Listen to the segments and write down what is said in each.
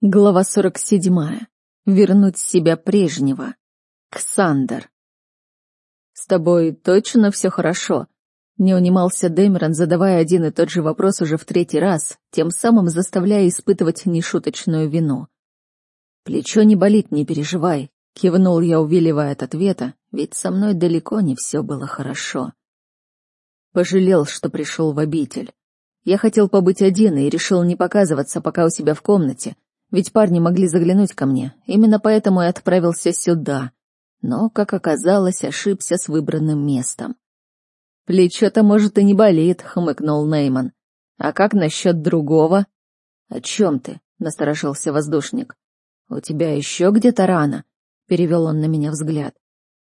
Глава 47. Вернуть себя прежнего. Ксандер. «С тобой точно все хорошо?» Не унимался Дэмерон, задавая один и тот же вопрос уже в третий раз, тем самым заставляя испытывать нешуточную вину. «Плечо не болит, не переживай», — кивнул я, увиливая от ответа, ведь со мной далеко не все было хорошо. Пожалел, что пришел в обитель. Я хотел побыть один и решил не показываться пока у себя в комнате, ведь парни могли заглянуть ко мне. Именно поэтому я отправился сюда. Но, как оказалось, ошибся с выбранным местом. «Плечо-то, может, и не болит», — хмыкнул Нейман. «А как насчет другого?» «О чем ты?» — насторожился воздушник. «У тебя еще где-то рана?» — перевел он на меня взгляд.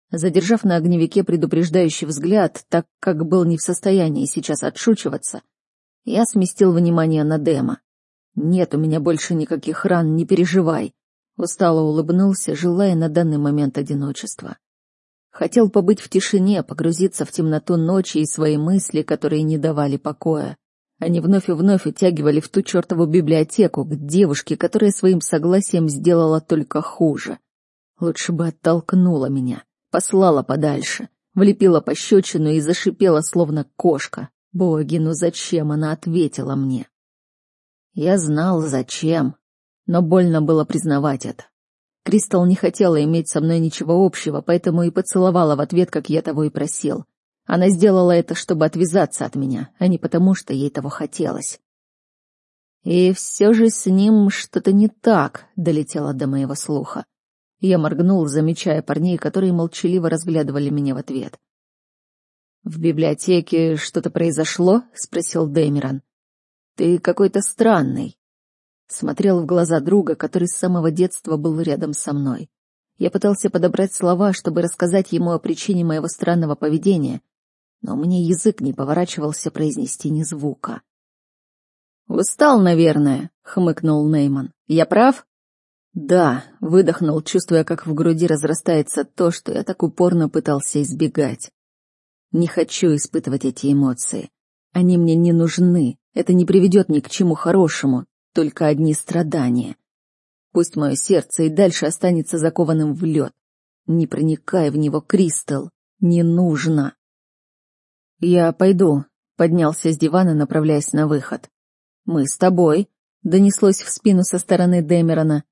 Задержав на огневике предупреждающий взгляд, так как был не в состоянии сейчас отшучиваться, я сместил внимание на Дема. «Нет у меня больше никаких ран, не переживай», — устало улыбнулся, желая на данный момент одиночества. Хотел побыть в тишине, погрузиться в темноту ночи и свои мысли, которые не давали покоя. Они вновь и вновь утягивали в ту чертову библиотеку, к девушке, которая своим согласием сделала только хуже. Лучше бы оттолкнула меня, послала подальше, влепила пощечину и зашипела, словно кошка. Боги, ну зачем она ответила мне? Я знал, зачем, но больно было признавать это. Кристал не хотела иметь со мной ничего общего, поэтому и поцеловала в ответ, как я того и просил. Она сделала это, чтобы отвязаться от меня, а не потому, что ей того хотелось. И все же с ним что-то не так, долетело до моего слуха. Я моргнул, замечая парней, которые молчаливо разглядывали меня в ответ. «В библиотеке что-то произошло?» — спросил Дэмерон. Ты какой-то странный. Смотрел в глаза друга, который с самого детства был рядом со мной. Я пытался подобрать слова, чтобы рассказать ему о причине моего странного поведения, но мне язык не поворачивался произнести ни звука. «Устал, наверное», — хмыкнул Нейман. «Я прав?» «Да», — выдохнул, чувствуя, как в груди разрастается то, что я так упорно пытался избегать. «Не хочу испытывать эти эмоции. Они мне не нужны. Это не приведет ни к чему хорошему, только одни страдания. Пусть мое сердце и дальше останется закованным в лед. Не проникай в него, Кристал. Не нужно. Я пойду, поднялся с дивана, направляясь на выход. Мы с тобой, донеслось в спину со стороны Дэмерона.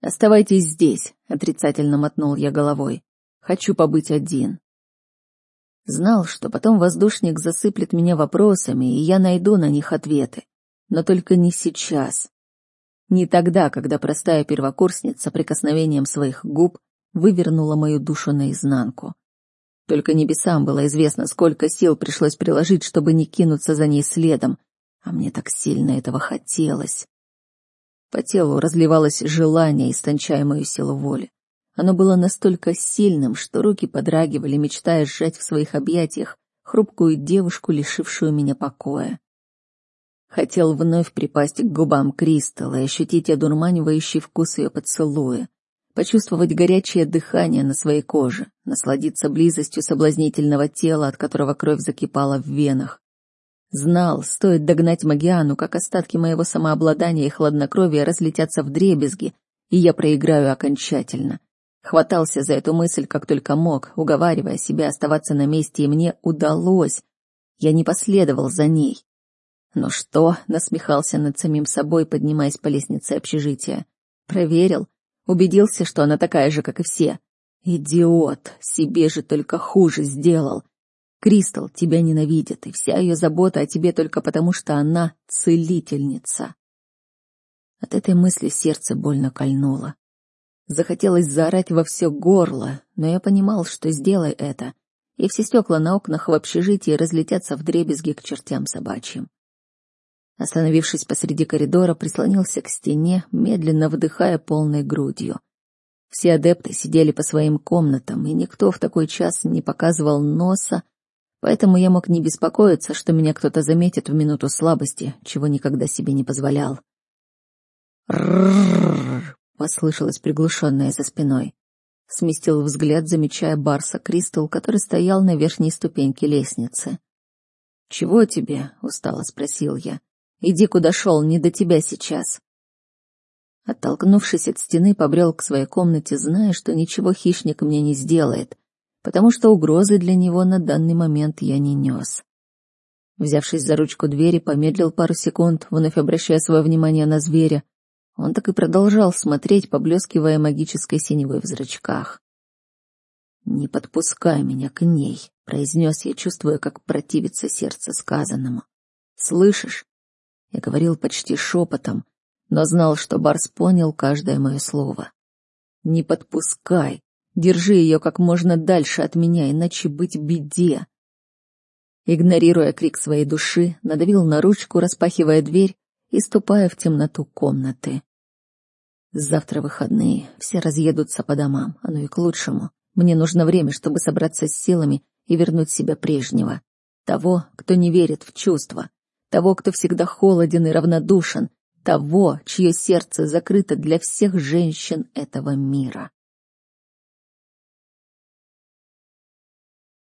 Оставайтесь здесь, отрицательно мотнул я головой. Хочу побыть один. Знал, что потом воздушник засыплет меня вопросами, и я найду на них ответы. Но только не сейчас. Не тогда, когда простая первокурсница прикосновением своих губ вывернула мою душу наизнанку. Только небесам было известно, сколько сил пришлось приложить, чтобы не кинуться за ней следом, а мне так сильно этого хотелось. По телу разливалось желание, истончая мою силу воли. Оно было настолько сильным, что руки подрагивали, мечтая сжать в своих объятиях хрупкую девушку, лишившую меня покоя. Хотел вновь припасть к губам Кристалла и ощутить одурманивающий вкус ее поцелуя, почувствовать горячее дыхание на своей коже, насладиться близостью соблазнительного тела, от которого кровь закипала в венах. Знал, стоит догнать Магиану, как остатки моего самообладания и хладнокровия разлетятся в дребезги, и я проиграю окончательно. Хватался за эту мысль как только мог, уговаривая себя оставаться на месте, и мне удалось. Я не последовал за ней. Но что, насмехался над самим собой, поднимаясь по лестнице общежития. Проверил, убедился, что она такая же, как и все. Идиот, себе же только хуже сделал. Кристал тебя ненавидит, и вся ее забота о тебе только потому, что она целительница. От этой мысли сердце больно кольнуло. Захотелось заорать во все горло, но я понимал, что сделай это, и все стекла на окнах в общежитии разлетятся в дребезги к чертям собачьим. Остановившись посреди коридора, прислонился к стене, медленно вдыхая полной грудью. Все адепты сидели по своим комнатам, и никто в такой час не показывал носа, поэтому я мог не беспокоиться, что меня кто-то заметит в минуту слабости, чего никогда себе не позволял. Послышалось приглушенное за спиной. Сместил взгляд, замечая Барса Кристал, который стоял на верхней ступеньке лестницы. «Чего тебе?» — устало спросил я. «Иди, куда шел, не до тебя сейчас». Оттолкнувшись от стены, побрел к своей комнате, зная, что ничего хищник мне не сделает, потому что угрозы для него на данный момент я не нес. Взявшись за ручку двери, помедлил пару секунд, вновь обращая свое внимание на зверя. Он так и продолжал смотреть, поблескивая магической синевой в зрачках. «Не подпускай меня к ней», — произнес я, чувствуя, как противится сердце сказанному. «Слышишь?» Я говорил почти шепотом, но знал, что Барс понял каждое мое слово. «Не подпускай! Держи ее как можно дальше от меня, иначе быть беде!» Игнорируя крик своей души, надавил на ручку, распахивая дверь и ступая в темноту комнаты. Завтра выходные, все разъедутся по домам, оно и к лучшему. Мне нужно время, чтобы собраться с силами и вернуть себя прежнего. Того, кто не верит в чувства, того, кто всегда холоден и равнодушен, того, чье сердце закрыто для всех женщин этого мира.